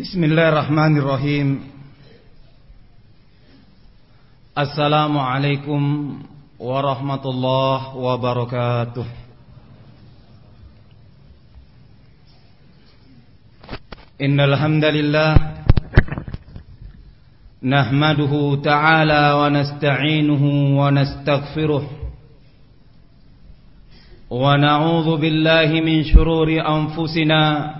Bismillahirrahmanirrahim. Assalamualaikum warahmatullahi wabarakatuh. Innal hamdalillah nahmaduhu ta'ala wa nasta'inuhu wa nastaghfiruh wa na'udzu billahi min shururi anfusina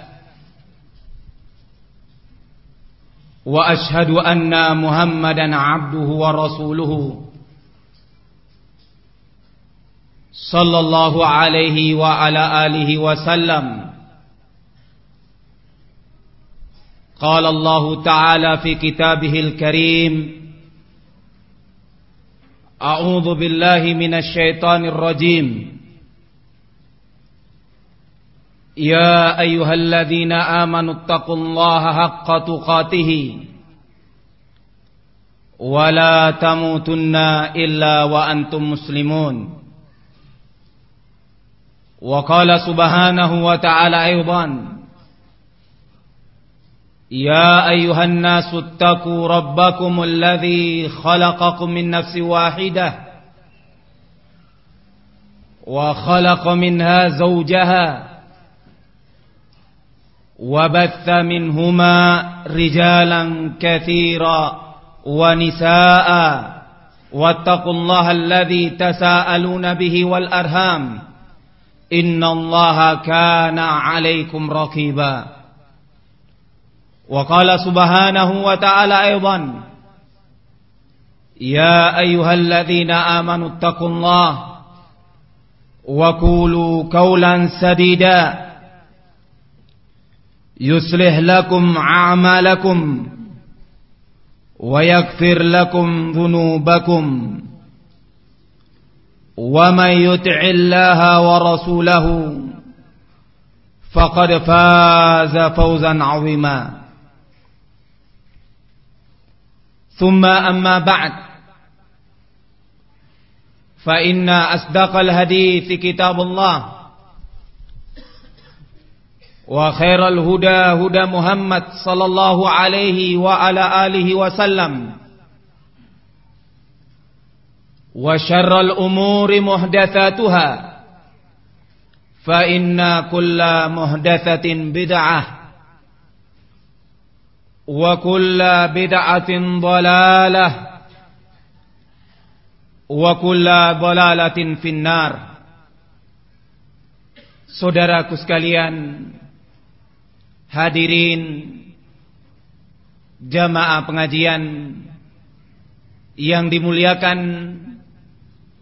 وأشهد أن محمدا عبده ورسوله صلى الله عليه وعلى آله وسلم. قال الله تعالى في كتابه الكريم أعوذ بالله من الشيطان الرجيم. يا أيها الذين آمنوا اتقوا الله حق تقاته ولا تموتن إلا وأنتم مسلمون. وقال سبحانه وتعالى أيضا يا أيها الناس اتقوا ربكم الذي خلقكم من نفس واحدة وخلق منها زوجها وبث منهما رجالا كثيرا ونساء. واتقوا الله الذي تساءلون به والأرهام. إن الله كان عليكم رقيبا. وقال سبحانه وتعالى أيضا يا أيها الذين آمنوا اتقوا الله وقولوا قولا سديدا. يصلح لكم أعمالكم ويغفر لكم ذنوبكم ومن يطع الله ورسوله فقد فاز فوزا عظيما. ثم أما بعد فإن أصدق الحديث كتاب الله. وخير الهدى هدى محمد صلى الله عليه وعلى آله وسلم وشر الأمور محدثاتها فإن كل محدثة بدعة وكل بدعة ضلالة وكل ضلالة في النار Saudaraku sekalian hadirin jamaah pengajian yang dimuliakan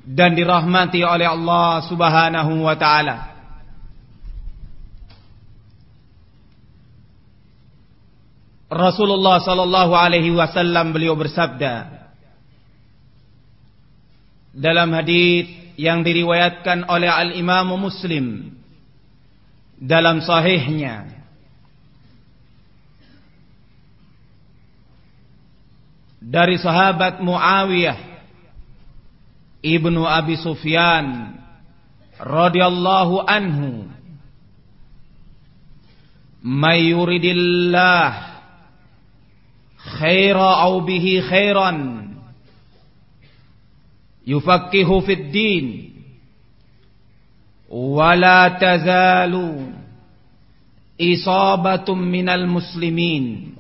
dan dirahmati oleh Allah Subhanahu wa taala. Rasulullah sallallahu alaihi wasallam beliau bersabda dalam hadis yang diriwayatkan oleh Al-Imam Muslim dalam sahihnya dari sahabat Muawiyah ibnu Abi Sufyan radhiyallahu anhu may yuridillah khaira aw bihi khairan yufaqihu fid din wala tazalu isabatum minal muslimin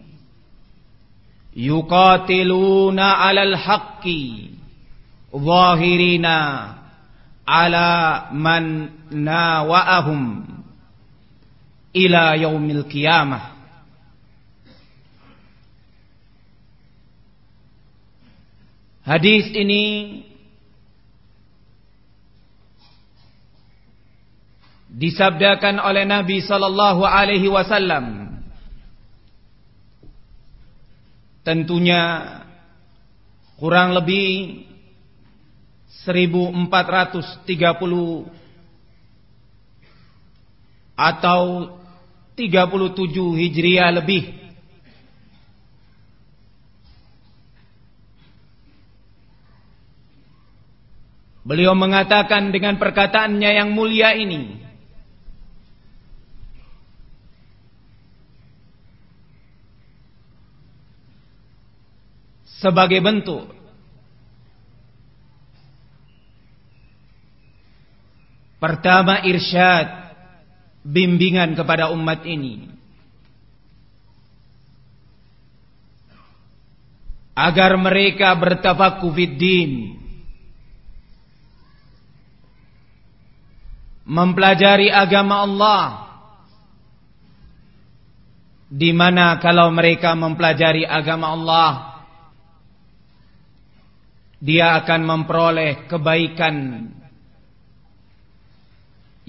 yuqatiluna 'alal haqqi. Zahirina 'ala man nawa'ahum ila yaumil qiyamah. Hadis ini disabdakan oleh Nabi sallallahu alaihi wasallam tentunya kurang lebih 1430 atau 37 Hijriah lebih. Beliau mengatakan dengan perkataannya yang mulia ini sebagai bentuk. Pertama irsyad bimbingan kepada umat ini. Agar mereka bertafaqquh fid mempelajari agama Allah. Di mana kalau mereka mempelajari agama Allah dia akan memperoleh kebaikan.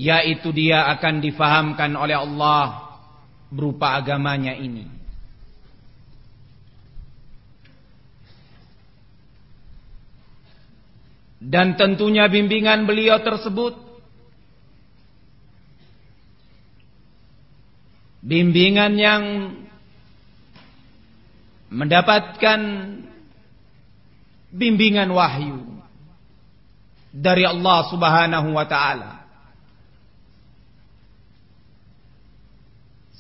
Yaitu dia akan difahamkan oleh Allah berupa agamanya ini. Dan tentunya bimbingan beliau tersebut. Bimbingan yang mendapatkan bimbingan wahyu dari Allah Subhanahu wa taala.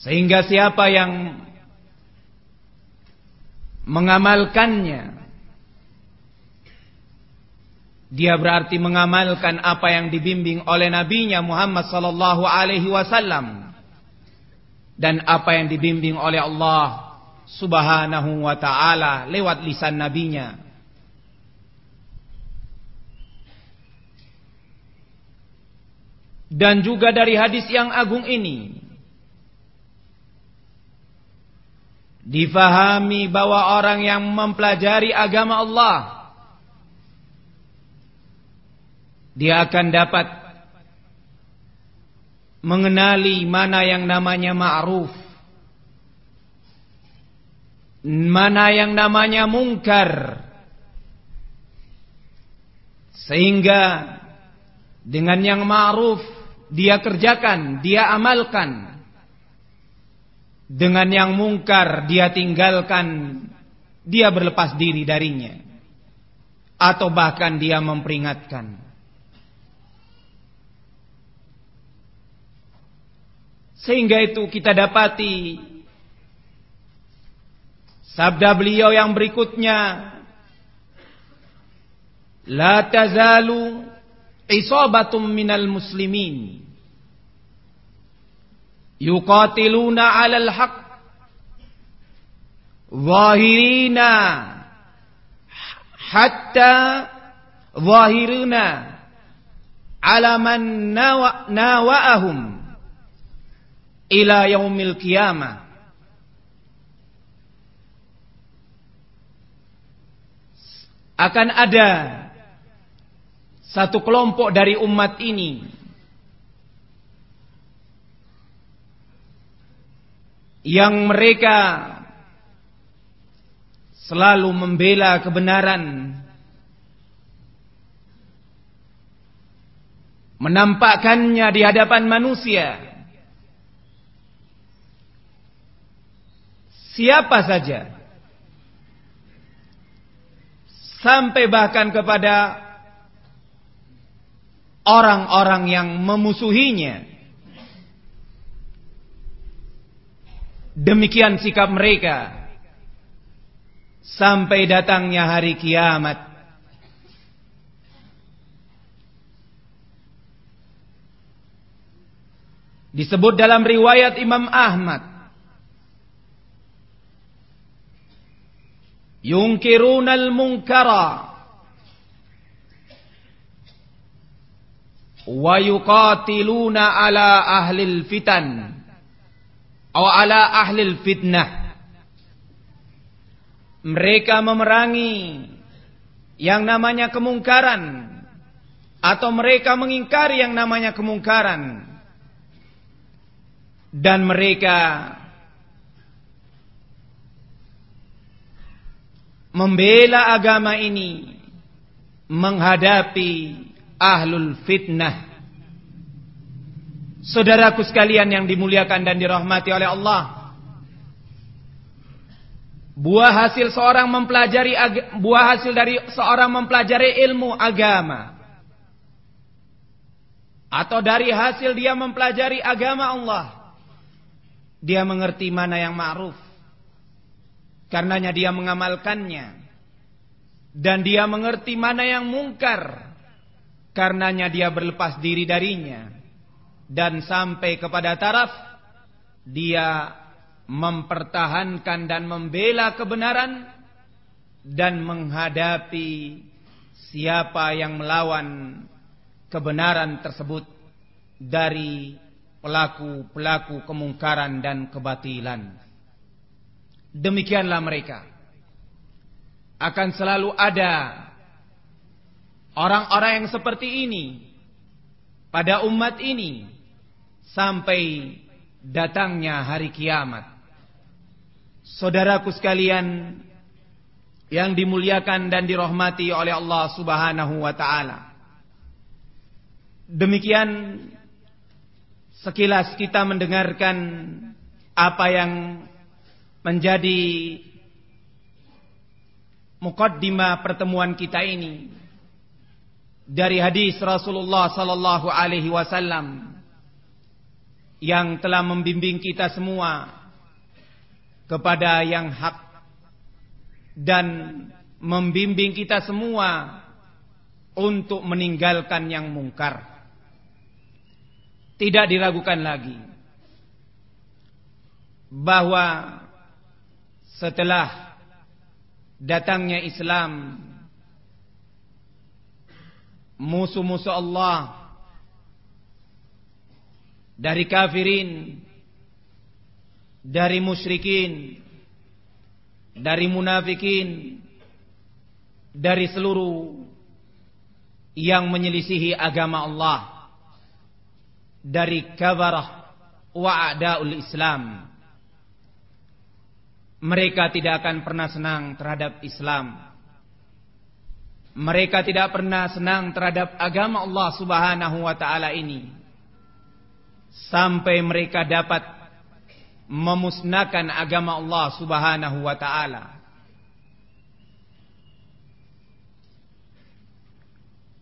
Sehingga siapa yang mengamalkannya dia berarti mengamalkan apa yang dibimbing oleh nabinya Muhammad sallallahu alaihi wasallam dan apa yang dibimbing oleh Allah Subhanahu wa taala lewat lisan nabinya dan juga dari hadis yang agung ini. Difahami bahwa orang yang mempelajari agama Allah dia akan dapat mengenali mana yang namanya ma'ruf mana yang namanya mungkar. Sehingga dengan yang ma'ruf dia kerjakan, dia amalkan. Dengan yang mungkar dia tinggalkan, dia berlepas diri darinya. Atau bahkan dia memperingatkan. Sehingga itu kita dapati sabda beliau yang berikutnya La tazalu isabatum minal muslimin yuqatiluna 'alal haqq zahirina. Hatta zahiruna ala man nawa'ahum. Ila yaumil qiyamah. Akan ada satu kelompok dari umat ini yang mereka selalu membela kebenaran menampakkannya di hadapan manusia siapa saja sampai bahkan kepada orang-orang yang memusuhinya. Demikian sikap mereka sampai datangnya hari kiamat. Disebut dalam riwayat Imam Ahmad. Yunkirunal munkara wa yuqatiluna ala ahlil fitan atau ala fitnah mereka memerangi yang namanya kemungkaran atau mereka mengingkari yang namanya kemungkaran dan mereka membela agama ini menghadapi ahlul fitnah. Saudaraku sekalian yang dimuliakan dan dirahmati oleh Allah. Buah hasil seorang mempelajari buah hasil dari seorang mempelajari ilmu agama. Atau dari hasil dia mempelajari agama Allah. Dia mengerti mana yang ma'ruf. Karenanya dia mengamalkannya. Dan dia mengerti mana yang mungkar. Karenanya dia berlepas diri darinya dan sampai kepada taraf dia mempertahankan dan membela kebenaran dan menghadapi siapa yang melawan kebenaran tersebut dari pelaku-pelaku kemungkaran dan kebatilan. Demikianlah mereka. Akan selalu ada orang-orang yang seperti ini pada umat ini sampai datangnya hari kiamat. Saudaraku sekalian yang dimuliakan dan dirahmati oleh Allah Subhanahu wa taala. Demikian sekilas kita mendengarkan apa yang menjadi mukaddimah pertemuan kita ini dari hadis Rasulullah sallallahu alaihi wasallam yang telah membimbing kita semua kepada yang hak dan membimbing kita semua untuk meninggalkan yang mungkar. Tidak diragukan lagi bahwa setelah datangnya Islam musuh-musuh Allah dari kafirin dari musyrikin, dari munafikin, dari seluruh yang menyelisihi agama Allah, dari kabarah wa a'daul Islam. Mereka tidak akan pernah senang terhadap Islam. Mereka tidak pernah senang terhadap agama Allah Subhanahu wa taala ini. Sampai mereka dapat memusnahkan agama Allah Subhanahu wa taala.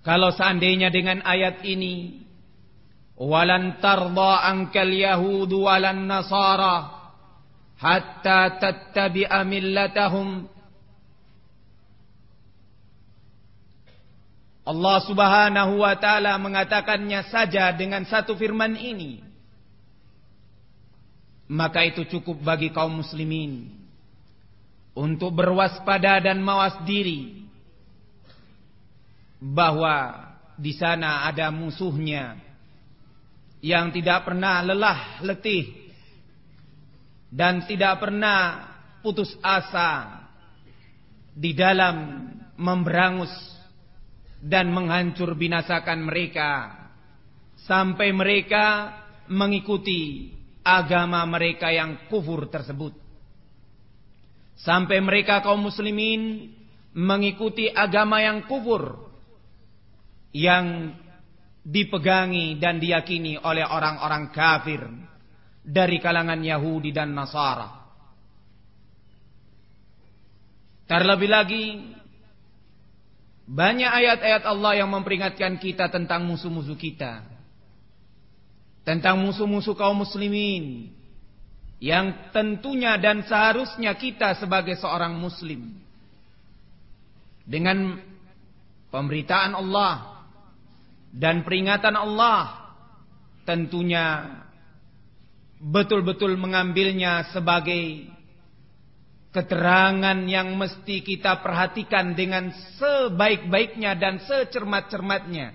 Kalau seandainya dengan ayat ini walan tarda ankal yahud walan nasara hatta tattabi'a millatahum Allah Subhanahu wa taala mengatakannya saja dengan satu firman ini. Maka itu cukup bagi kaum muslimin untuk berwaspada dan mawas diri bahwa di sana ada musuhnya yang tidak pernah lelah letih dan tidak pernah putus asa di dalam memberangus dan menghancur binasakan mereka sampai mereka mengikuti agama mereka yang kufur tersebut. Sampai mereka kaum muslimin mengikuti agama yang kufur yang dipegangi dan diyakini oleh orang-orang kafir dari kalangan Yahudi dan Nasara. Terlebih lagi banyak ayat-ayat Allah yang memperingatkan kita tentang musuh-musuh kita. Tentang musuh-musuh kaum muslimin yang tentunya dan seharusnya kita sebagai seorang muslim. Dengan pemberitaan Allah dan peringatan Allah tentunya betul-betul mengambilnya sebagai keterangan yang mesti kita perhatikan dengan sebaik-baiknya dan secermat-cermatnya.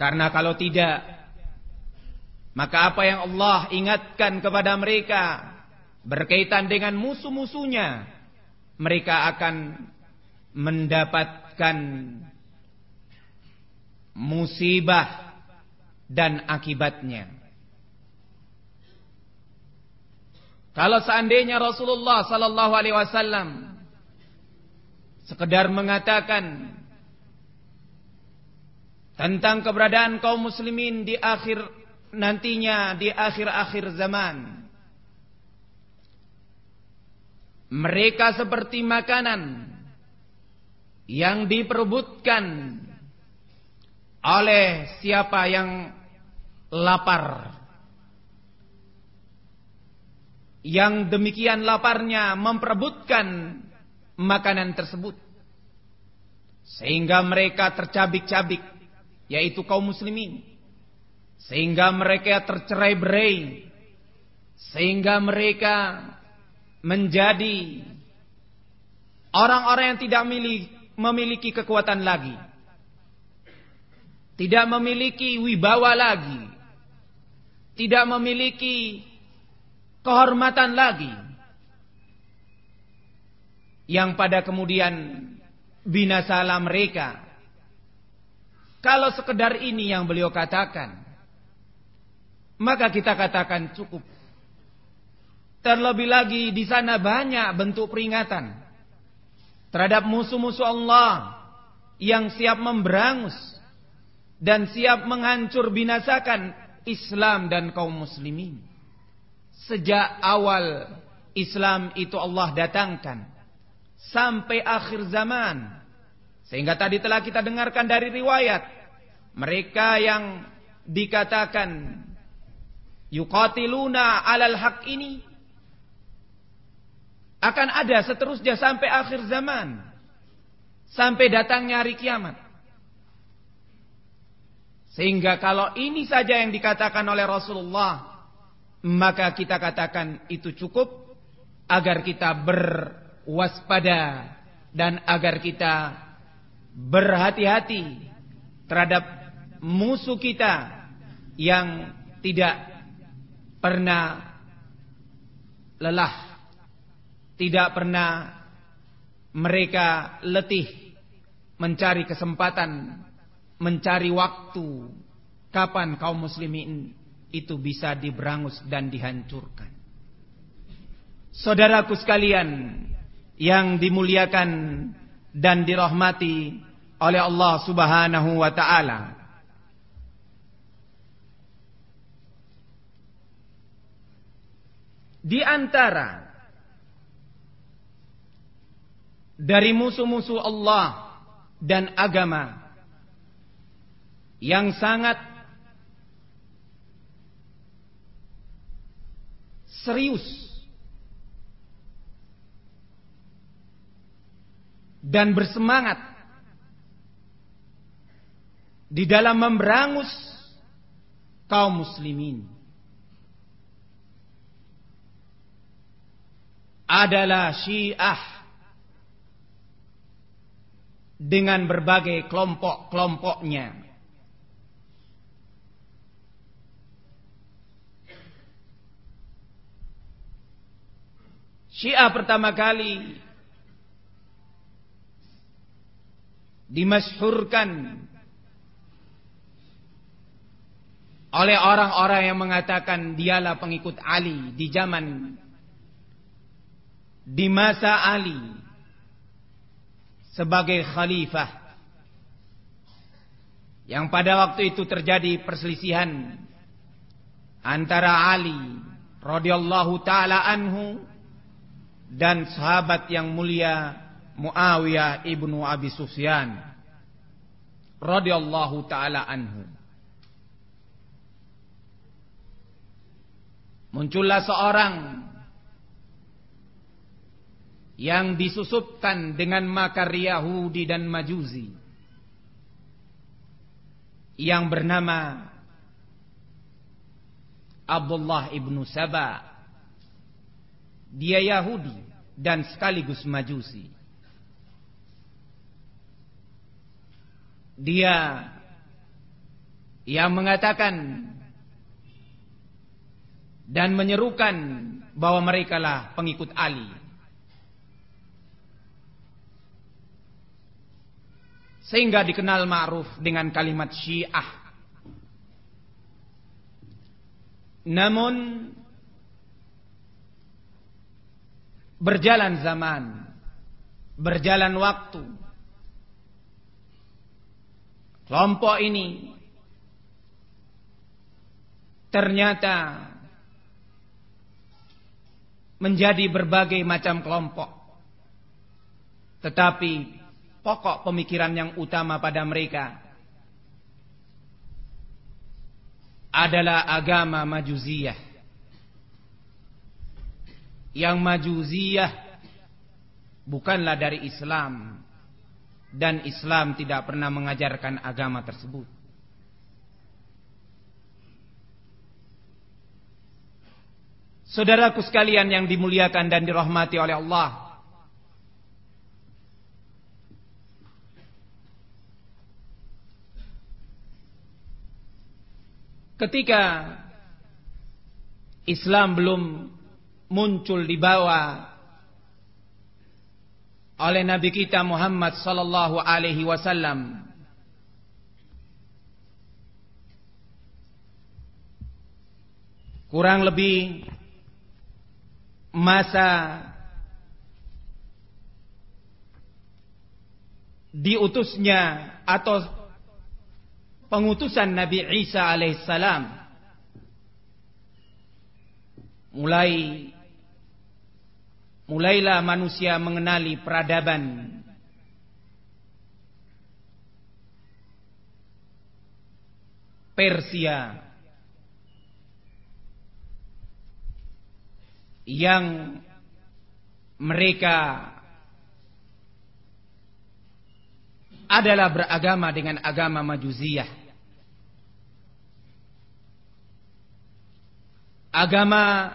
Karena kalau tidak maka apa yang Allah ingatkan kepada mereka berkaitan dengan musuh-musuhnya, mereka akan mendapatkan musibah dan akibatnya. Kalau seandainya Rasulullah sallallahu alaihi wasallam sekedar mengatakan tentang keberadaan kaum muslimin di akhir nantinya di akhir-akhir zaman. Mereka seperti makanan yang diperebutkan oleh siapa yang lapar. Yang demikian laparnya memperebutkan makanan tersebut. Sehingga mereka tercabik-cabik yaitu kaum muslimin. Sehingga mereka tercerai-berai. Sehingga mereka menjadi orang-orang yang tidak memiliki kekuatan lagi. Tidak memiliki wibawa lagi. Tidak memiliki kehormatan lagi yang pada kemudian binasalah mereka kalau sekedar ini yang beliau katakan, maka kita katakan cukup. Terlebih lagi di sana banyak bentuk peringatan terhadap musuh-musuh Allah yang siap memberangus dan siap menghancur binasakan Islam dan kaum muslimin. Sejak awal Islam itu Allah datangkan. Sampai akhir zaman. Sehingga tadi telah kita dengarkan dari riwayat. Mereka yang dikatakan yuqatiluna alal haq ini akan ada seterusnya sampai akhir zaman. Sampai datangnya hari kiamat. Sehingga kalau ini saja yang dikatakan oleh Rasulullah maka kita katakan itu cukup agar kita berwaspada dan agar kita berhati-hati terhadap musuh kita yang tidak pernah lelah, tidak pernah mereka letih mencari kesempatan, mencari waktu kapan kaum muslimin itu bisa diberangus dan dihancurkan. Saudaraku sekalian yang dimuliakan dan dirahmati oleh Allah Subhanahu wa taala. Di antara dari musuh-musuh Allah dan agama yang sangat serius dan bersemangat di dalam memberangus kaum muslimin adalah Syiah dengan berbagai kelompok-kelompoknya. Syiah pertama kali dimasyhurkan oleh orang-orang yang mengatakan dialah pengikut Ali di zaman di masa Ali sebagai khalifah. Yang pada waktu itu terjadi perselisihan antara Ali radhiyallahu taala anhu dan sahabat yang mulia Muawiyah ibnu Abi Sufyan radhiyallahu taala anhu Muncullah seorang yang disusupkan dengan makar Yahudi dan Majuzi yang bernama Abdullah ibnu Saba. Dia Yahudi dan sekaligus Majusi. Dia yang mengatakan dan menyerukan bahwa mereka lah pengikut Ali. Sehingga dikenal ma'ruf dengan kalimat Syiah. Namun berjalan zaman. Berjalan waktu. Kelompok ini ternyata menjadi berbagai macam kelompok. Tetapi pokok pemikiran yang utama pada mereka adalah agama Majuziyah. Yang Majuziyah bukanlah dari Islam dan Islam tidak pernah mengajarkan agama tersebut. Saudaraku sekalian yang dimuliakan dan dirahmati oleh Allah, Ketika Islam belum muncul di bawah oleh Nabi kita Muhammad sallallahu alaihi wasallam. Kurang lebih masa diutusnya atau pengutusan Nabi Isa alaihissalam mulai mulailah manusia mengenali peradaban Persia yang mereka adalah beragama dengan agama Majuziyah. Agama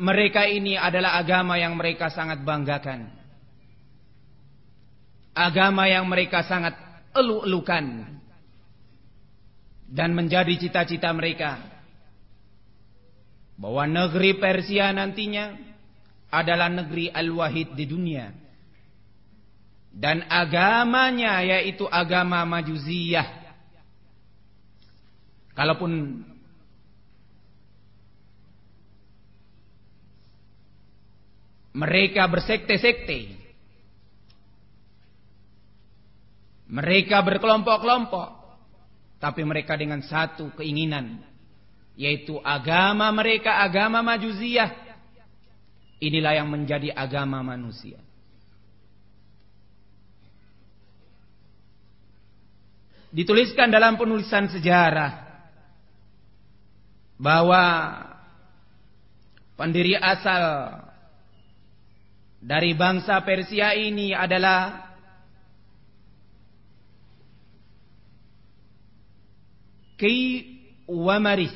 mereka ini adalah agama yang mereka sangat banggakan. Agama yang mereka sangat elu-elukan. Dan menjadi cita-cita mereka. Bahwa negeri Persia nantinya adalah negeri Al-Wahid di dunia dan agamanya yaitu agama Majuziyah. Kalaupun mereka bersekte-sekte, mereka berkelompok-kelompok, tapi mereka dengan satu keinginan, yaitu agama mereka agama Majuziyah. Inilah yang menjadi agama manusia. dituliskan dalam penulisan sejarah bahwa pendiri asal dari bangsa Persia ini adalah Ki Wamaris.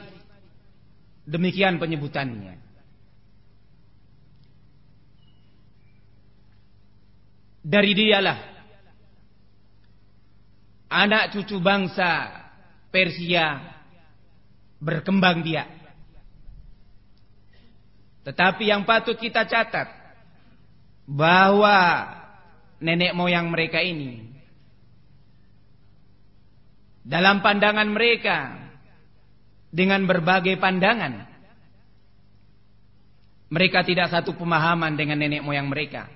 Demikian penyebutannya. Dari dialah anak cucu bangsa Persia berkembang biak. Tetapi yang patut kita catat bahwa nenek moyang mereka ini dalam pandangan mereka dengan berbagai pandangan mereka tidak satu pemahaman dengan nenek moyang mereka.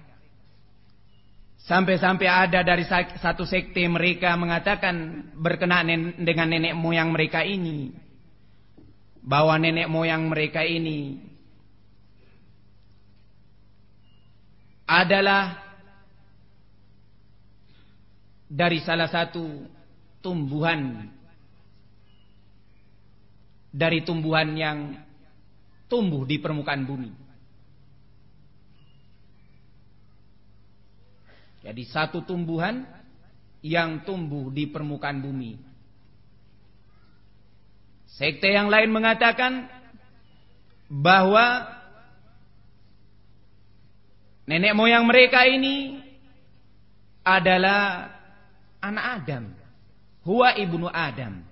Sampai-sampai ada dari satu sekte mereka mengatakan berkenaan dengan nenek moyang mereka ini. Bahwa nenek moyang mereka ini adalah dari salah satu tumbuhan dari tumbuhan yang tumbuh di permukaan bumi. Jadi satu tumbuhan yang tumbuh di permukaan bumi. Sekte yang lain mengatakan bahwa nenek moyang mereka ini adalah anak Adam. Huwa ibnu Adam.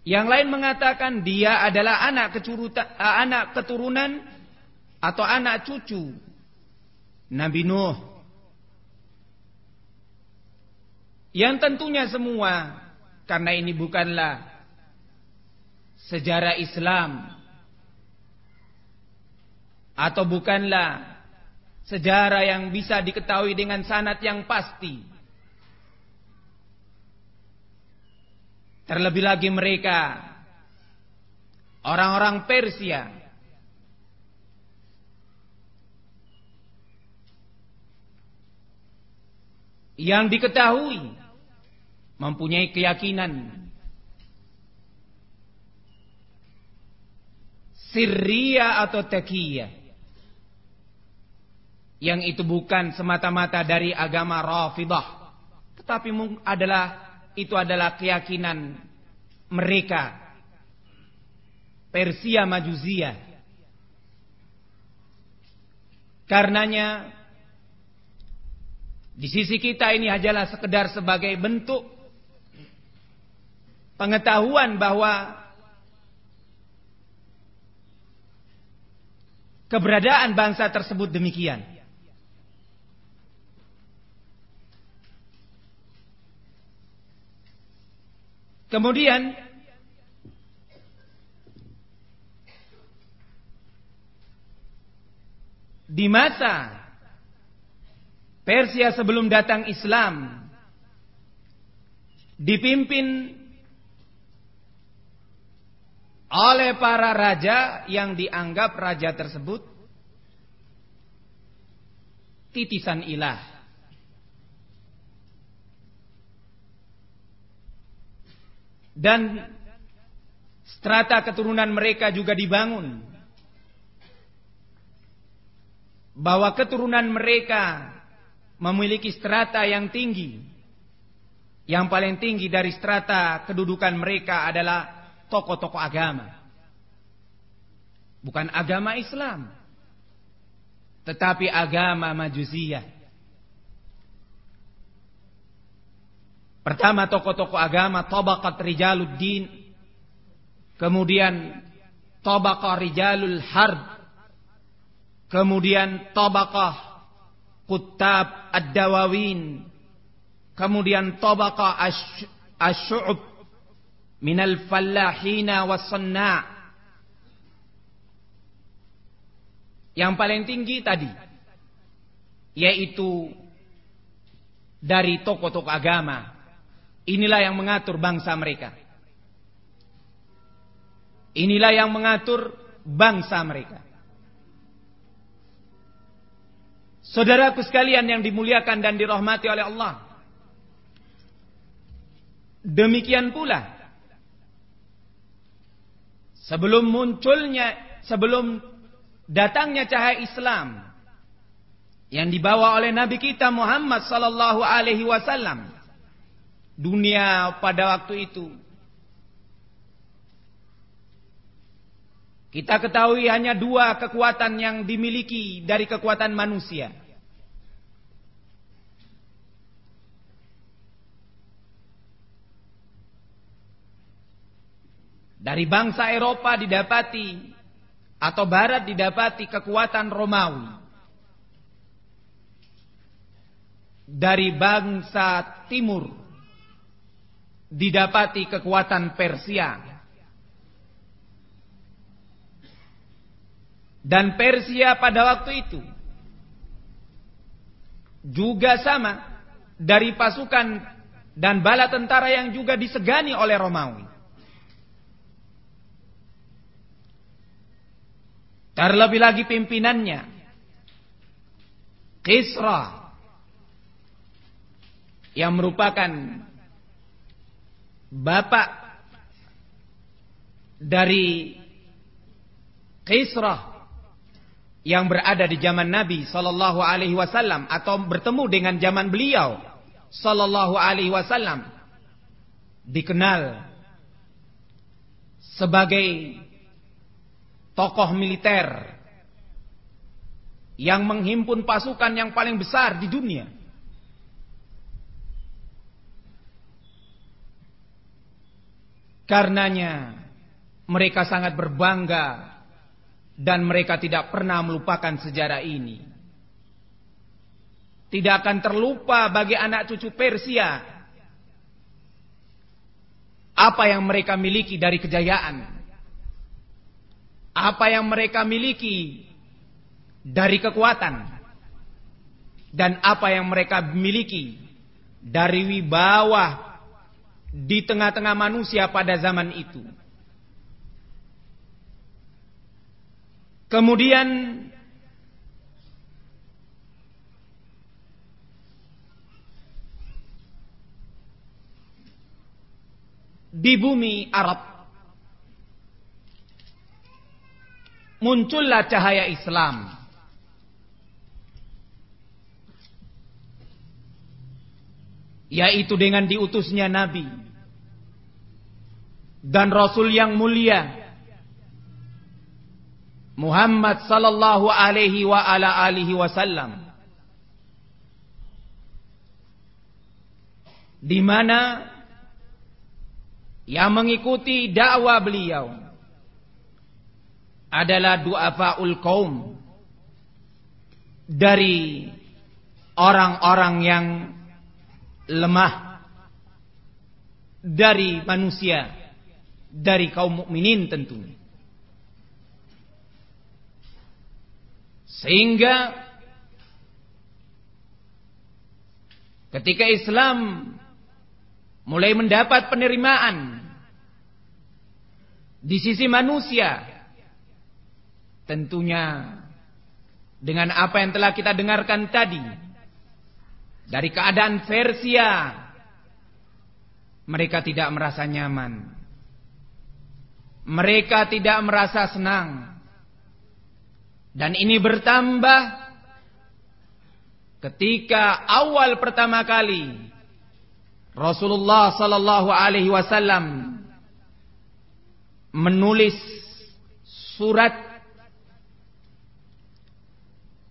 Yang lain mengatakan dia adalah anak eh, anak keturunan atau anak cucu Nabi Nuh. Yang tentunya semua karena ini bukanlah sejarah Islam. Atau bukanlah sejarah yang bisa diketahui dengan sanat yang pasti. Terlebih lagi mereka orang-orang Persia. Yang diketahui mempunyai keyakinan sirria atau takiyah yang itu bukan semata-mata dari agama Rafidah. Tetapi adalah itu adalah keyakinan mereka. Persia Majuzia karenanya di sisi kita ini hanyalah sekedar sebagai bentuk pengetahuan bahwa keberadaan bangsa tersebut demikian. Kemudian di masa Persia sebelum datang Islam dipimpin oleh para raja yang dianggap raja tersebut titisan ilah. Dan strata keturunan mereka juga dibangun. Bahwa keturunan mereka memiliki strata yang tinggi. Yang paling tinggi dari strata kedudukan mereka adalah tokoh-tokoh agama. Bukan agama Islam. Tetapi agama Majusiyah. Pertama tokoh-tokoh agama Tabaqat Rijaluddin. Kemudian Tabaqah Rijalul Harb. Kemudian Tabaqah Kutab Ad-Dawawin. Kemudian Tabaqah Ash-Shu'ub minal fallahina wasanna yang paling tinggi tadi yaitu dari tokoh-tokoh agama. Inilah yang mengatur bangsa mereka. Inilah yang mengatur bangsa mereka. Saudaraku sekalian yang dimuliakan dan dirahmati oleh Allah Demikian pula Sebelum munculnya, sebelum datangnya cahaya Islam yang dibawa oleh Nabi kita Muhammad sallallahu alaihi wasallam. Dunia pada waktu itu kita ketahui hanya dua kekuatan yang dimiliki dari kekuatan manusia. Dari bangsa Eropa didapati atau Barat didapati kekuatan Romawi. Dari bangsa Timur didapati kekuatan Persia. Dan Persia pada waktu itu juga sama dari pasukan dan bala tentara yang juga disegani oleh Romawi. Terlebih lagi pimpinannya. Kisra yang merupakan bapak dari Kisra yang berada di zaman Nabi sallallahu alaihi wasallam atau bertemu dengan zaman beliau sallallahu alaihi wasallam dikenal sebagai tokoh militer yang menghimpun pasukan yang paling besar di dunia. Karenanya mereka sangat berbangga dan mereka tidak pernah melupakan sejarah ini. Tidak akan terlupa bagi anak cucu Persia apa yang mereka miliki dari kejayaan apa yang mereka miliki dari kekuatan dan apa yang mereka miliki dari wibawa di tengah-tengah manusia pada zaman itu. Kemudian di bumi Arab muncullah cahaya Islam. Yaitu dengan diutusnya Nabi dan Rasul yang mulia Muhammad sallallahu alaihi wa ala alihi wasallam di mana yang mengikuti dakwah beliau adalah du'afaul kaum dari orang-orang yang lemah dari manusia dari kaum mukminin tentunya. Sehingga ketika Islam mulai mendapat penerimaan di sisi manusia tentunya dengan apa yang telah kita dengarkan tadi dari keadaan Persia mereka tidak merasa nyaman. Mereka tidak merasa senang. Dan ini bertambah ketika awal pertama kali Rasulullah sallallahu alaihi wasallam menulis surat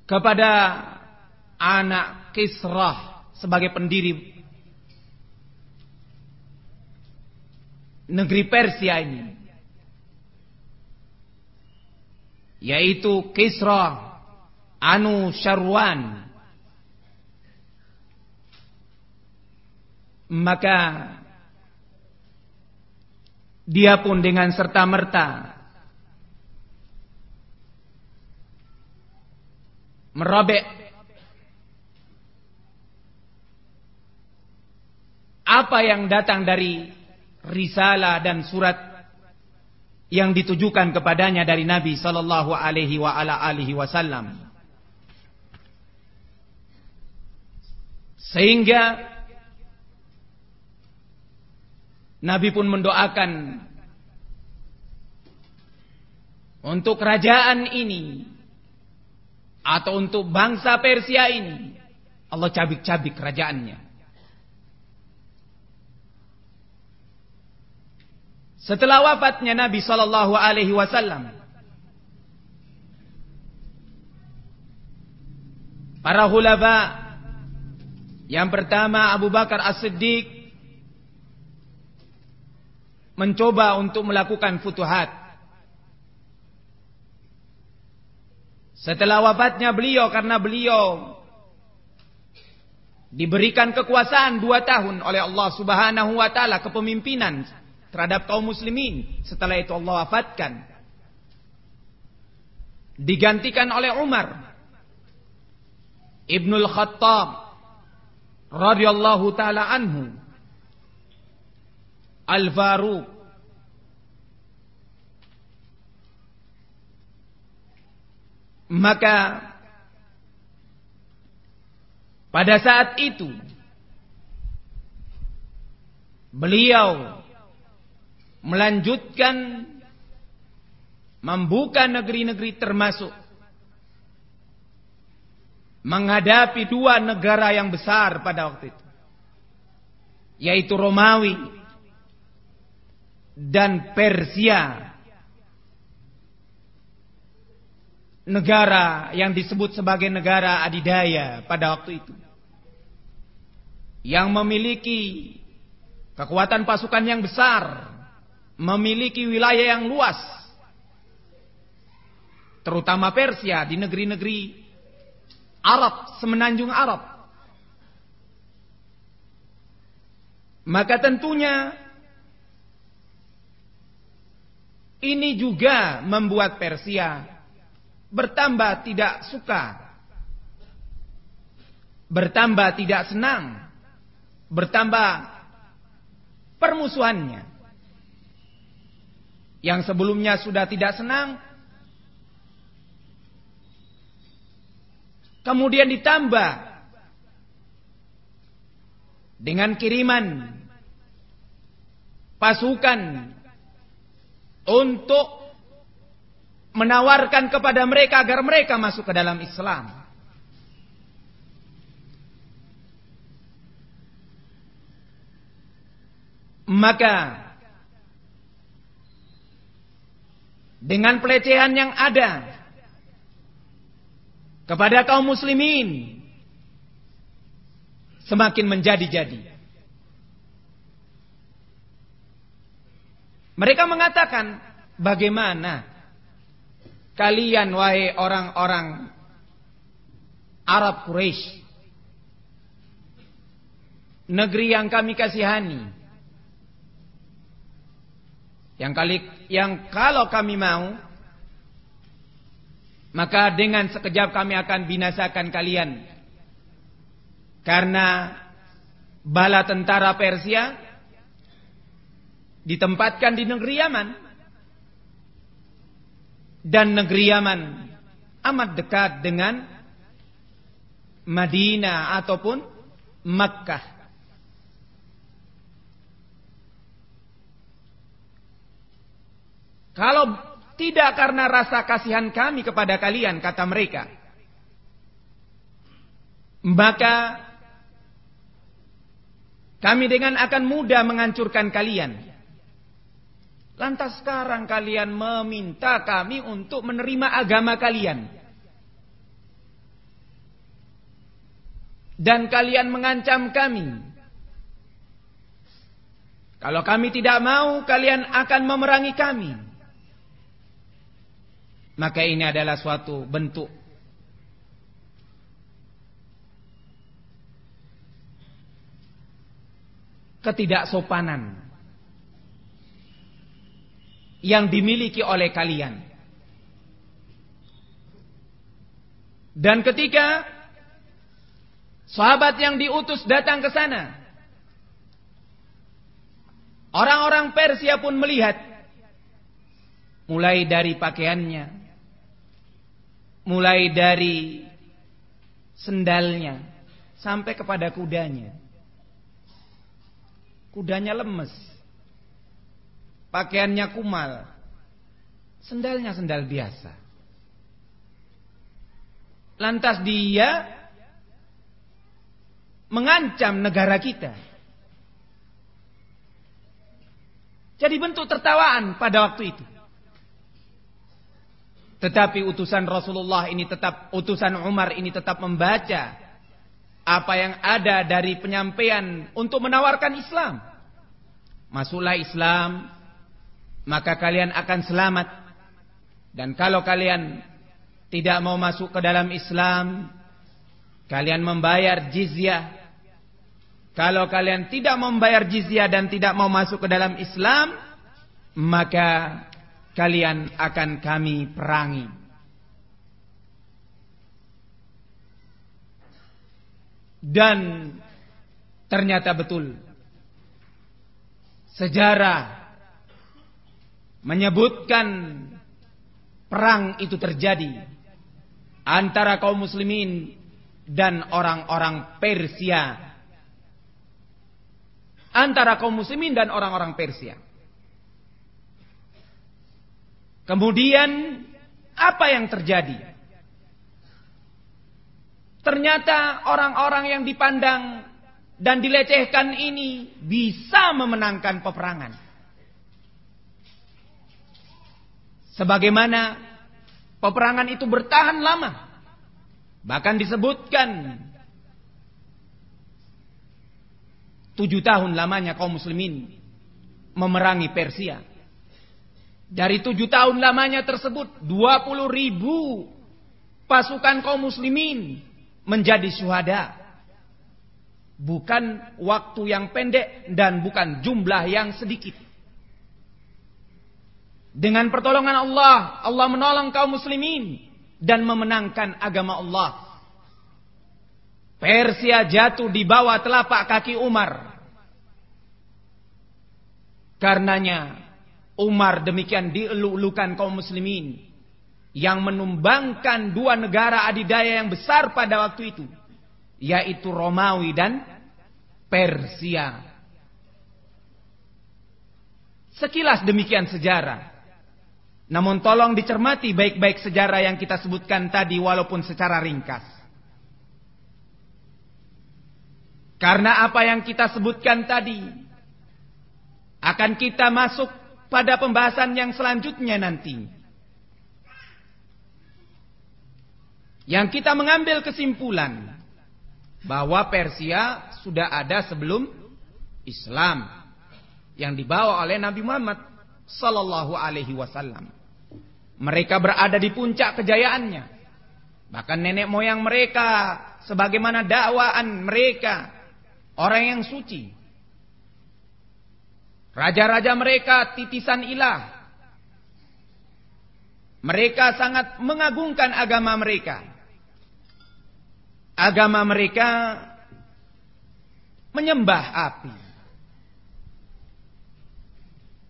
kepada anak Kisrah sebagai pendiri negeri Persia ini yaitu Kisra Anu Syarwan. Maka dia pun dengan serta-merta merobek. Apa yang datang dari risalah dan surat yang ditujukan kepadanya dari Nabi sallallahu alaihi wa ala alihi wasallam? Sehingga Nabi pun mendoakan untuk kerajaan ini atau untuk bangsa Persia ini Allah cabik-cabik kerajaannya. Setelah wafatnya Nabi sallallahu alaihi wasallam para khulafa yang pertama Abu Bakar As-Siddiq mencoba untuk melakukan futuhat. Setelah wafatnya beliau karena beliau diberikan kekuasaan dua tahun oleh Allah Subhanahu wa taala kepemimpinan terhadap kaum muslimin. Setelah itu Allah wafatkan. Digantikan oleh Umar Ibnul Khattab radhiyallahu taala anhu Al-Faruq Maka pada saat itu beliau melanjutkan membuka negeri-negeri termasuk menghadapi dua negara yang besar pada waktu itu yaitu Romawi dan Persia. Negara yang disebut sebagai negara adidaya pada waktu itu. Yang memiliki kekuatan pasukan yang besar. Memiliki wilayah yang luas. Terutama Persia di negeri-negeri Arab, semenanjung Arab. Maka tentunya ini juga membuat Persia bertambah tidak suka, bertambah tidak senang, bertambah permusuhannya. Yang sebelumnya sudah tidak senang, kemudian ditambah dengan kiriman pasukan untuk menawarkan kepada mereka agar mereka masuk ke dalam Islam. Maka dengan pelecehan yang ada kepada kaum muslimin semakin menjadi-jadi. Mereka mengatakan, bagaimana kalian wahai orang-orang Arab Quraisy negeri yang kami kasihani yang kali yang kalau kami mau maka dengan sekejap kami akan binasakan kalian karena bala tentara Persia ditempatkan di negeri Yaman. Dan negeri Yaman amat dekat dengan Madinah ataupun Makkah. Kalau tidak karena rasa kasihan kami kepada kalian, kata mereka. Maka kami dengan akan mudah menghancurkan kalian. Lantas sekarang kalian meminta kami untuk menerima agama kalian. Dan kalian mengancam kami. Kalau kami tidak mau, kalian akan memerangi kami. Maka ini adalah suatu bentuk ketidaksopanan yang dimiliki oleh kalian. Dan ketika sahabat yang diutus datang ke sana, orang-orang Persia pun melihat mulai dari pakaiannya, mulai dari sendalnya sampai kepada kudanya. Kudanya lemes. Pakaiannya kumal. Sendalnya sendal biasa. Lantas dia mengancam negara kita. Jadi bentuk tertawaan pada waktu itu. Tetapi utusan Rasulullah ini tetap, utusan Umar ini tetap membaca apa yang ada dari penyampaian untuk menawarkan Islam. Masuklah Islam, maka kalian akan selamat. Dan kalau kalian tidak mau masuk ke dalam Islam, kalian membayar jizyah. Kalau kalian tidak membayar jizyah dan tidak mau masuk ke dalam Islam, maka kalian akan kami perangi. Dan ternyata betul sejarah menyebutkan perang itu terjadi antara kaum muslimin dan orang-orang Persia. Antara kaum muslimin dan orang-orang Persia. Kemudian apa yang terjadi? Ternyata orang-orang yang dipandang dan dilecehkan ini bisa memenangkan peperangan. Sebagaimana peperangan itu bertahan lama. Bahkan disebutkan tujuh tahun lamanya kaum muslimin memerangi Persia. Dari tujuh tahun lamanya tersebut, dua puluh ribu pasukan kaum muslimin menjadi syuhada. Bukan waktu yang pendek dan bukan jumlah yang sedikit. Dengan pertolongan Allah, Allah menolong kaum muslimin dan memenangkan agama Allah. Persia jatuh di bawah telapak kaki Umar. Karenanya Umar demikian dielu-elukan kaum muslimin yang menumbangkan dua negara adidaya yang besar pada waktu itu yaitu Romawi dan Persia. Sekilas demikian sejarah. Namun tolong dicermati baik-baik sejarah yang kita sebutkan tadi walaupun secara ringkas. Karena apa yang kita sebutkan tadi akan kita masuk pada pembahasan yang selanjutnya nanti. Yang kita mengambil kesimpulan bahwa Persia sudah ada sebelum Islam yang dibawa oleh Nabi Muhammad sallallahu alaihi wasallam. Mereka berada di puncak kejayaannya. Bahkan nenek moyang mereka sebagaimana dakwaan mereka orang yang suci. Raja-raja mereka titisan ilah. Mereka sangat mengagungkan agama mereka. Agama mereka menyembah api.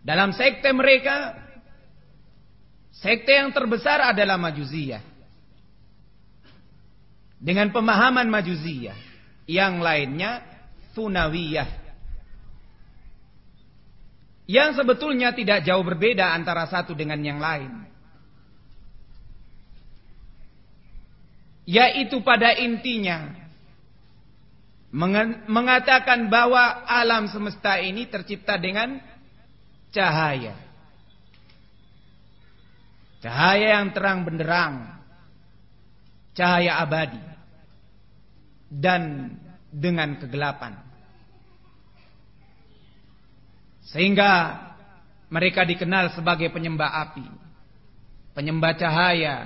Dalam sekte mereka Sekte yang terbesar adalah Majuziyah. Dengan pemahaman Majuziyah. Yang lainnya Tunawiyah. Yang sebetulnya tidak jauh berbeda antara satu dengan yang lain. Yaitu pada intinya mengatakan bahwa alam semesta ini tercipta dengan cahaya. Cahaya yang terang benderang. Cahaya abadi. Dan dengan kegelapan. Sehingga mereka dikenal sebagai penyembah api. Penyembah cahaya.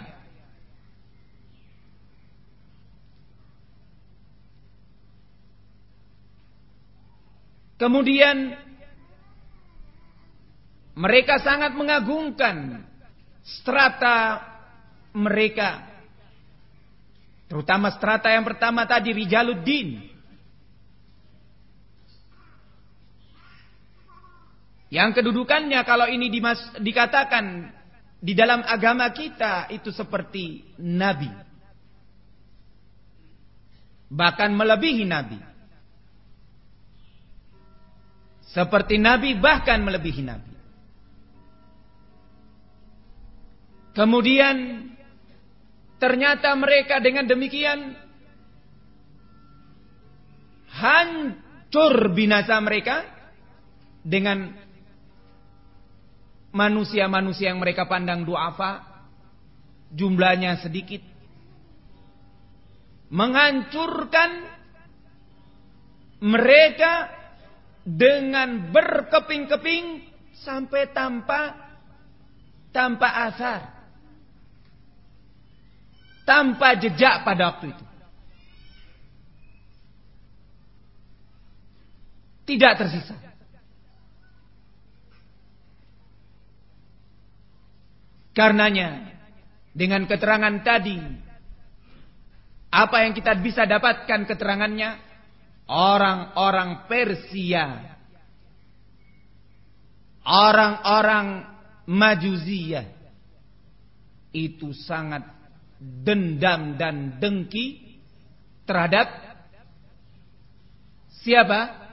Kemudian mereka sangat mengagungkan strata mereka. Terutama strata yang pertama tadi Rijaluddin. Yang kedudukannya kalau ini dikatakan di dalam agama kita itu seperti nabi. Bahkan melebihi nabi. Seperti nabi bahkan melebihi nabi. Kemudian ternyata mereka dengan demikian hancur binasa mereka dengan manusia-manusia yang mereka pandang duafa jumlahnya sedikit menghancurkan mereka dengan berkeping-keping sampai tanpa tanpa asar tanpa jejak pada waktu itu. Tidak tersisa. Karenanya dengan keterangan tadi apa yang kita bisa dapatkan keterangannya orang-orang Persia orang-orang Majuziyah itu sangat dendam dan dengki terhadap siapa?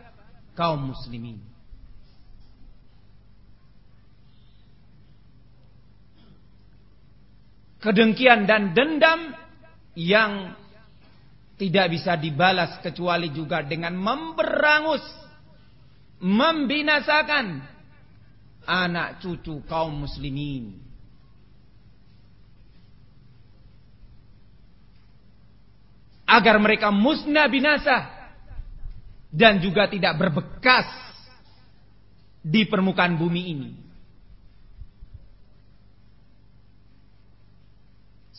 Kaum muslimin. Kedengkian dan dendam yang tidak bisa dibalas kecuali juga dengan memberangus, membinasakan anak cucu kaum muslimin. Agar mereka musnah binasa dan juga tidak berbekas di permukaan bumi ini.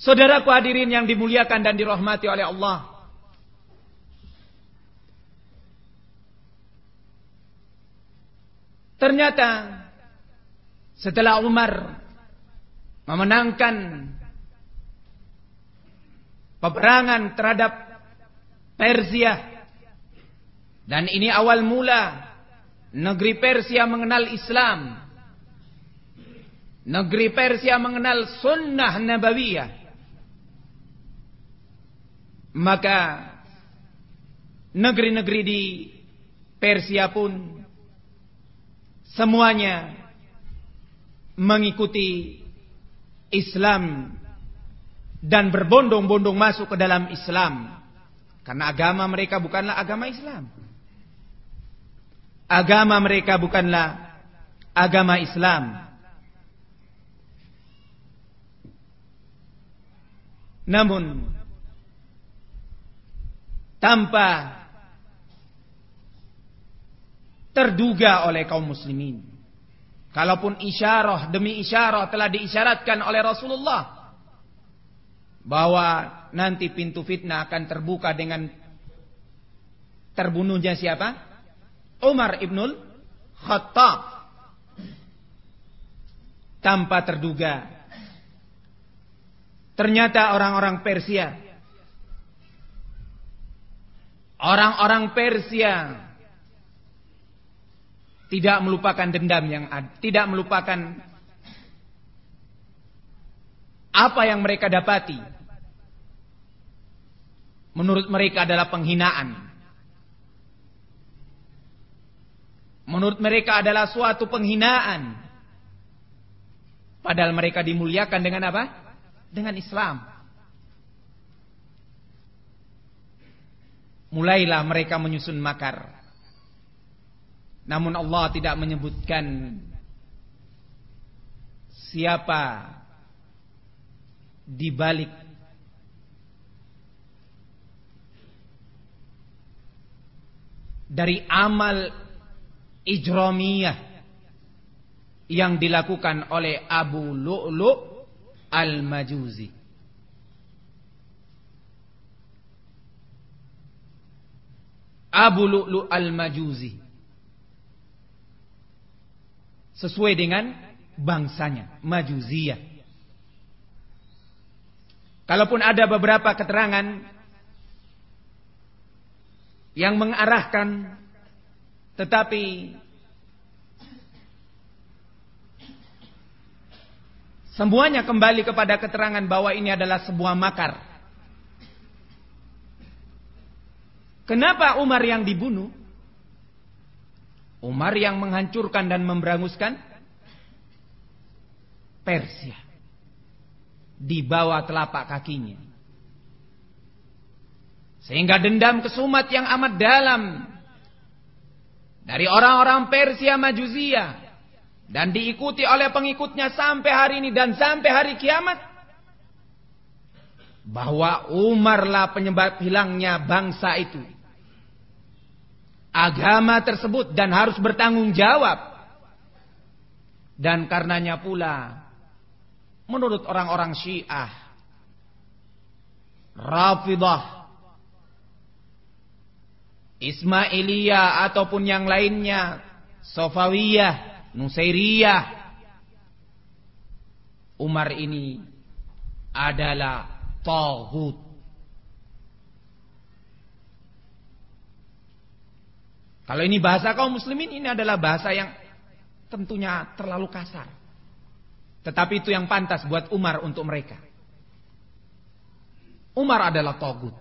Saudaraku hadirin yang dimuliakan dan dirahmati oleh Allah. Ternyata setelah Umar memenangkan peperangan terhadap Persia. Dan ini awal mula negeri Persia mengenal Islam. Negeri Persia mengenal sunnah nabawiyah. Maka negeri-negeri di Persia pun semuanya mengikuti Islam dan berbondong-bondong masuk ke dalam Islam karena agama mereka bukanlah agama Islam. Agama mereka bukanlah agama Islam. Namun tanpa terduga oleh kaum muslimin. Kalaupun isyarah demi isyarah telah diisyaratkan oleh Rasulullah bahwa nanti pintu fitnah akan terbuka dengan terbunuhnya siapa? Umar ibnul Khattab. Tanpa terduga. Ternyata orang-orang Persia. Orang-orang Persia tidak melupakan dendam yang ada, tidak melupakan apa yang mereka dapati menurut mereka adalah penghinaan. Menurut mereka adalah suatu penghinaan. Padahal mereka dimuliakan dengan apa? Dengan Islam. Mulailah mereka menyusun makar. Namun Allah tidak menyebutkan siapa di balik dari amal ijramiyah yang dilakukan oleh Abu Lu'lu' Al-Majuzi. Abu Lu'lu' Al-Majuzi. Sesuai dengan bangsanya, Majuziyah. Kalaupun ada beberapa keterangan yang mengarahkan tetapi semuanya kembali kepada keterangan bahwa ini adalah sebuah makar. Kenapa Umar yang dibunuh? Umar yang menghancurkan dan memberanguskan Persia di bawah telapak kakinya. Sehingga dendam kesumat yang amat dalam dari orang-orang Persia Majuzia dan diikuti oleh pengikutnya sampai hari ini dan sampai hari kiamat bahwa Umarlah penyebab hilangnya bangsa itu agama tersebut dan harus bertanggung jawab dan karenanya pula menurut orang-orang Syiah, Rafidah, Ismailiyah ataupun yang lainnya, Sofawiyah, Nusairiyah, Umar ini adalah Tauhud. Kalau ini bahasa kaum muslimin ini adalah bahasa yang tentunya terlalu kasar. Tetapi itu yang pantas buat Umar untuk mereka. Umar adalah togut.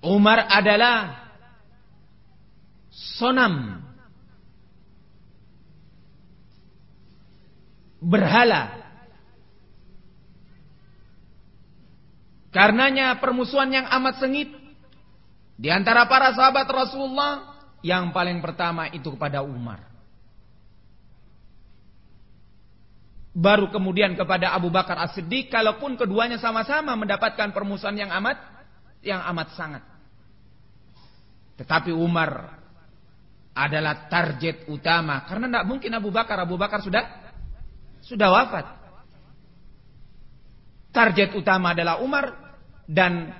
Umar adalah sonam. Berhala. Karenanya permusuhan yang amat sengit. Di antara para sahabat Rasulullah. Yang paling pertama itu kepada Umar. Baru kemudian kepada Abu Bakar As-Siddiq kalaupun keduanya sama-sama mendapatkan permusuhan yang amat yang amat sangat. Tetapi Umar adalah target utama karena tidak mungkin Abu Bakar Abu Bakar sudah sudah wafat. Target utama adalah Umar dan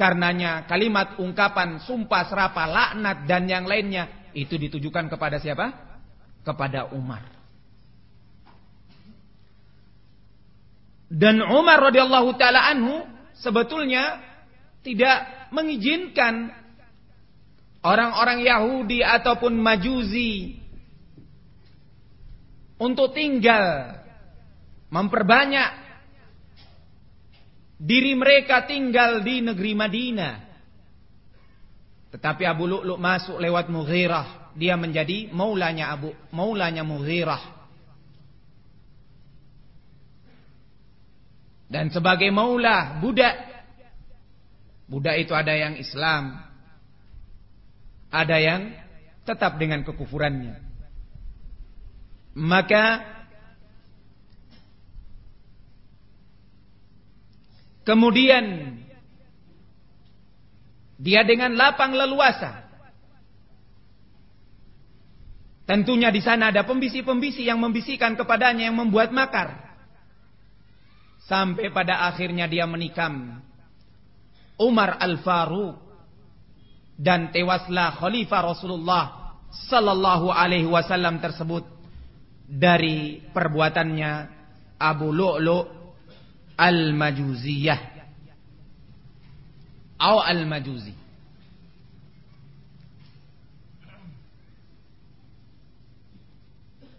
karenanya kalimat ungkapan sumpah serapah laknat dan yang lainnya itu ditujukan kepada siapa? Kepada Umar. Dan Umar radhiyallahu taala anhu sebetulnya tidak mengizinkan orang-orang Yahudi ataupun Majuzi untuk tinggal memperbanyak diri mereka tinggal di negeri Madinah. Tetapi Abu Lu'lu' masuk lewat Mughirah, dia menjadi maulanya Abu maulanya Mughirah. Dan sebagai maula budak budak itu ada yang Islam, ada yang tetap dengan kekufurannya. Maka kemudian dia dengan lapang leluasa. Tentunya di sana ada pembisi-pembisi yang membisikkan kepadanya yang membuat makar. Sampai pada akhirnya dia menikam Umar Al-Faruq dan tewaslah khalifah Rasulullah sallallahu alaihi wasallam tersebut dari perbuatannya Abu Lu'lu' Al-Majuziyah atau Al-Majuzi.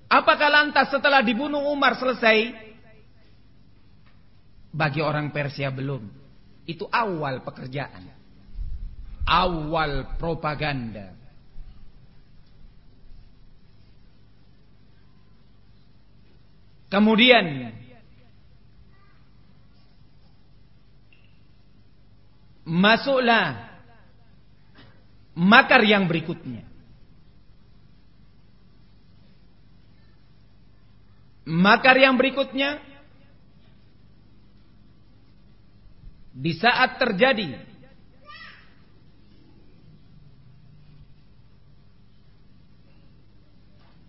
Apakah lantas setelah dibunuh Umar selesai? Bagi orang Persia belum. Itu awal pekerjaan awal propaganda. Kemudian masuklah makar yang berikutnya. Makar yang berikutnya di saat terjadi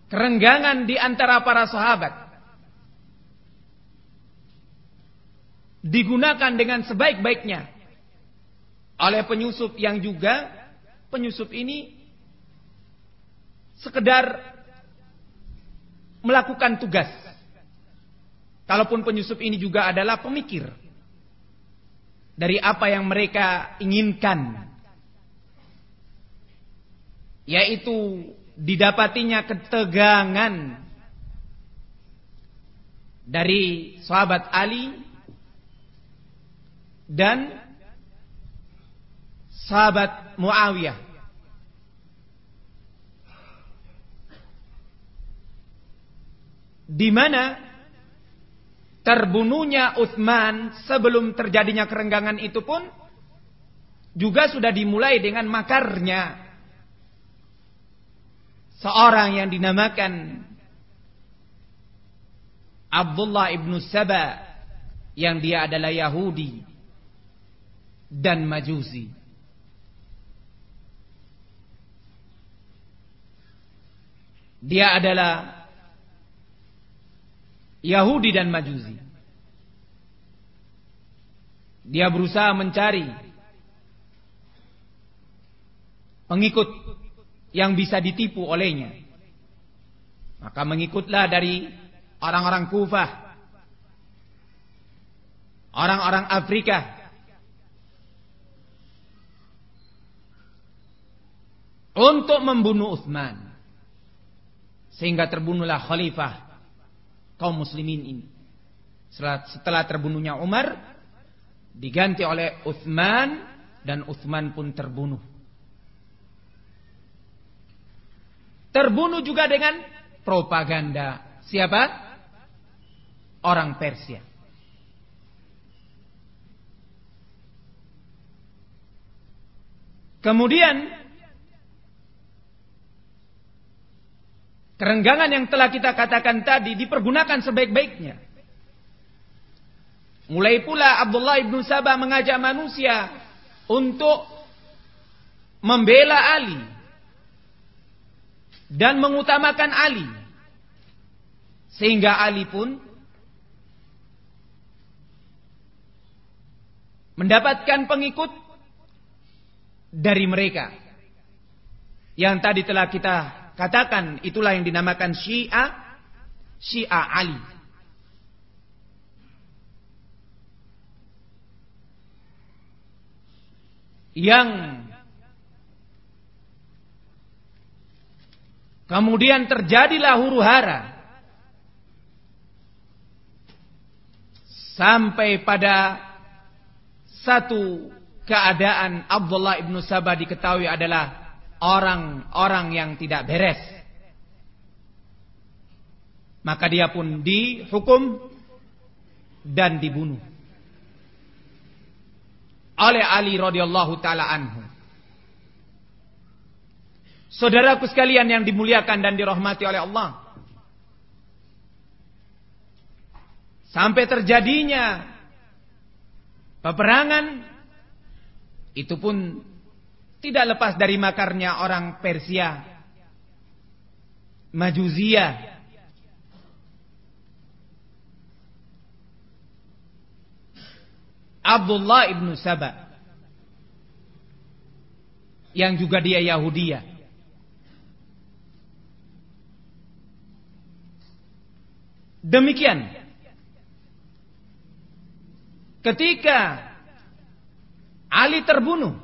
kerenggangan di antara para sahabat digunakan dengan sebaik-baiknya oleh penyusup yang juga penyusup ini sekedar melakukan tugas. Kalaupun penyusup ini juga adalah pemikir dari apa yang mereka inginkan. Yaitu didapatinya ketegangan dari sahabat Ali dan sahabat Muawiyah. Di mana terbunuhnya Utsman sebelum terjadinya kerenggangan itu pun juga sudah dimulai dengan makarnya seorang yang dinamakan Abdullah ibnu Saba yang dia adalah Yahudi dan Majusi. Dia adalah Yahudi dan Majusi. Dia berusaha mencari pengikut yang bisa ditipu olehnya. Maka mengikutlah dari orang-orang Kufah, orang-orang Afrika, untuk membunuh Uthman. Sehingga terbunuhlah khalifah kaum muslimin ini. Setelah, setelah terbunuhnya Umar, diganti oleh Uthman, dan Uthman pun terbunuh. Terbunuh juga dengan propaganda. Siapa? Orang Persia. Kemudian kerenggangan yang telah kita katakan tadi dipergunakan sebaik-baiknya. Mulai pula Abdullah ibnu Sabah mengajak manusia untuk membela Ali dan mengutamakan Ali. Sehingga Ali pun mendapatkan pengikut dari mereka. Yang tadi telah kita katakan itulah yang dinamakan Syiah, Syiah Ali. Yang kemudian terjadilah huru hara sampai pada satu keadaan Abdullah ibnu Sabah diketahui adalah orang-orang yang tidak beres. Maka dia pun dihukum dan dibunuh oleh Ali radhiyallahu taala anhu. Saudaraku sekalian yang dimuliakan dan dirahmati oleh Allah. Sampai terjadinya peperangan itu pun tidak lepas dari makarnya orang Persia. Majuzia. Abdullah ibnu Sabah yang juga dia Yahudia. Demikian. Ketika Ali terbunuh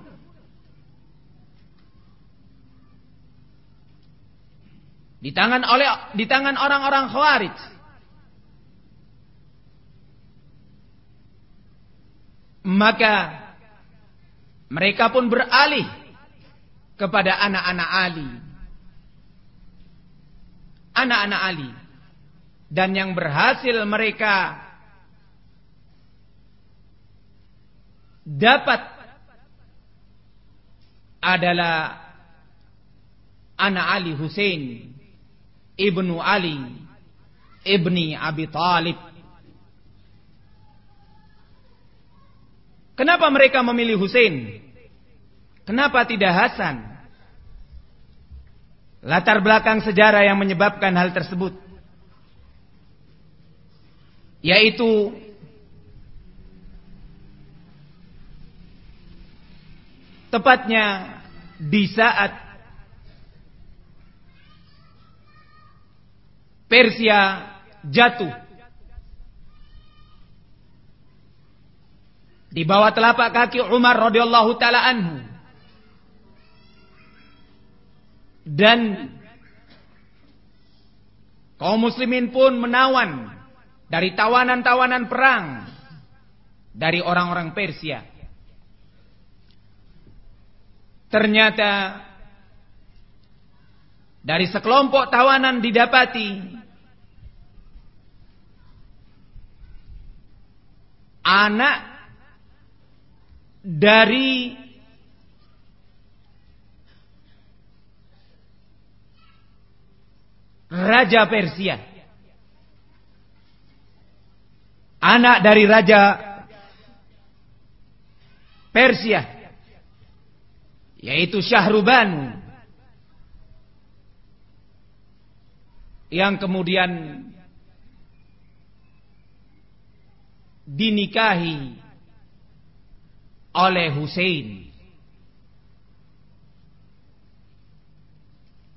di tangan oleh di tangan orang-orang Khawarij Maka mereka pun beralih kepada anak-anak Ali. Anak-anak Ali. Dan yang berhasil mereka dapat adalah anak Ali Hussein ibnu Ali ibni Abi Talib Kenapa mereka memilih Hussein? Kenapa tidak Hasan? Latar belakang sejarah yang menyebabkan hal tersebut yaitu tepatnya di saat Persia jatuh di bawah telapak kaki Umar radhiyallahu taala anhu. Dan kaum muslimin pun menawan dari tawanan-tawanan perang dari orang-orang Persia. Ternyata dari sekelompok tawanan didapati anak dari Raja Persia. Anak dari Raja Persia. Yaitu Syahruban. Yang kemudian dinikahi oleh Hussein.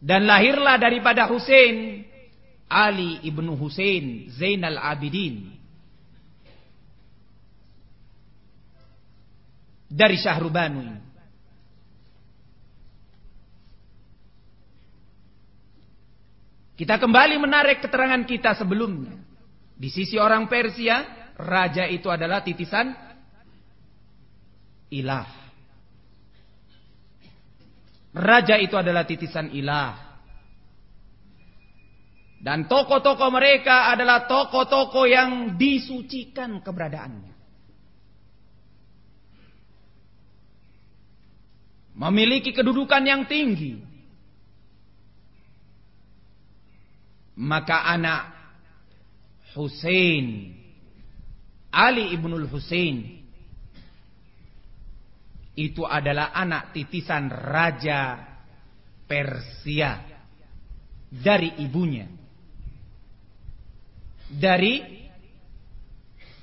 Dan lahirlah daripada Hussein Ali ibnu Hussein Zainal Abidin. Dari Syahrubanu Kita kembali menarik keterangan kita sebelumnya. Di sisi orang Persia, raja itu adalah titisan ilah. Raja itu adalah titisan ilah. Dan toko-toko mereka adalah toko-toko yang disucikan keberadaannya. Memiliki kedudukan yang tinggi. Maka anak Hussein Ali ibnul Hussein itu adalah anak titisan Raja Persia dari ibunya. Dari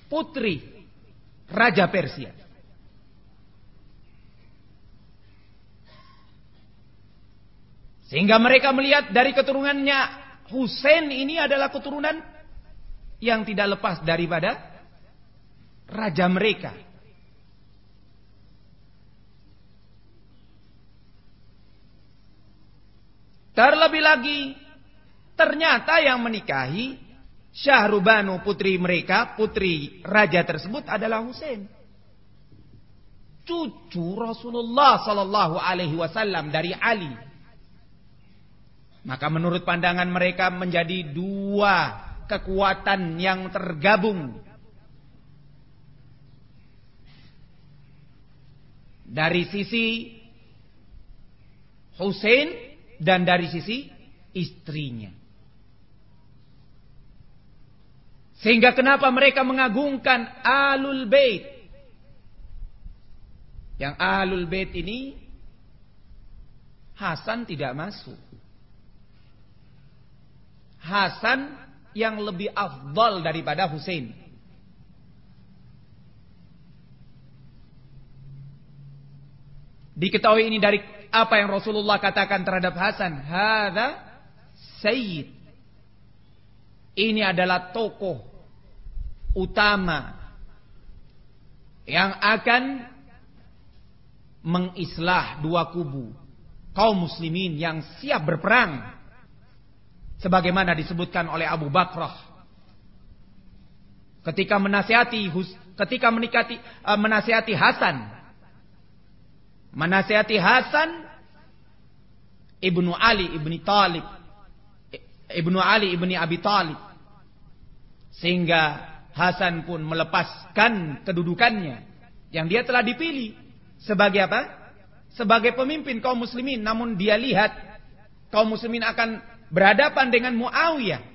putri Raja Persia. Sehingga mereka melihat dari keturunannya Hussein ini adalah keturunan yang tidak lepas daripada raja mereka Terlebih lagi, ternyata yang menikahi Syahrubanu putri mereka, putri raja tersebut adalah Husain. Cucu Rasulullah sallallahu alaihi wasallam dari Ali. Maka menurut pandangan mereka menjadi dua kekuatan yang tergabung dari sisi Hussein dan dari sisi istrinya. Sehingga kenapa mereka mengagungkan Alul Bait? Yang Alul Bait ini Hasan tidak masuk. Hasan yang lebih afdal daripada Hussein. Diketahui ini dari apa yang Rasulullah katakan terhadap Hasan. Hada Sayyid. Ini adalah tokoh utama yang akan mengislah dua kubu kaum muslimin yang siap berperang sebagaimana disebutkan oleh Abu Bakrah ketika menasihati ketika menikati uh, menasihati Hasan Menasihati Hasan Ibnu Ali Ibni Talib Ibnu Ali Ibni Abi Talib sehingga Hasan pun melepaskan kedudukannya yang dia telah dipilih sebagai apa? Sebagai pemimpin kaum muslimin namun dia lihat kaum muslimin akan berhadapan dengan Muawiyah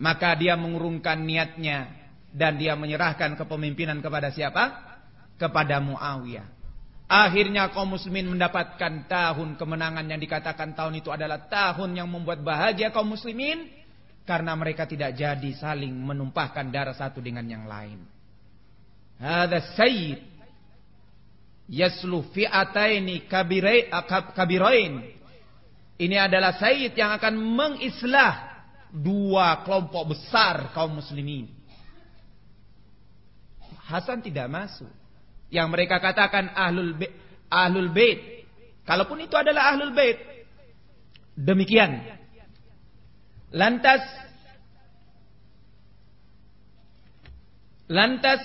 maka dia mengurungkan niatnya dan dia menyerahkan kepemimpinan kepada siapa? Kepada Muawiyah. Akhirnya kaum muslimin mendapatkan tahun kemenangan yang dikatakan tahun itu adalah tahun yang membuat bahagia kaum muslimin karena mereka tidak jadi saling menumpahkan darah satu dengan yang lain. Hada sayyid yaslu fi'ataini kabirain. Ini adalah sayyid yang akan mengislah dua kelompok besar kaum muslimin. Hasan tidak masuk yang mereka katakan ahlul bait, ahlul bait. Kalaupun itu adalah ahlul bait. Demikian. Lantas lantas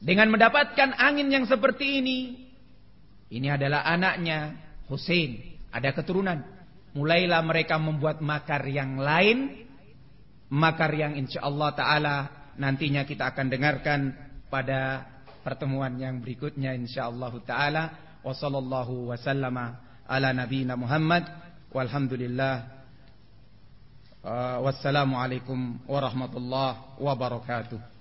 dengan mendapatkan angin yang seperti ini ini adalah anaknya Hussein, ada keturunan. Mulailah mereka membuat makar yang lain, makar yang insya Allah taala nantinya kita akan dengarkan pada pertemuan yang berikutnya insyaallah taala. Wa sallallahu wasallama ala nabiyina Muhammad. Walhamdulillah. Uh, wassalamu alaikum warahmatullahi wabarakatuh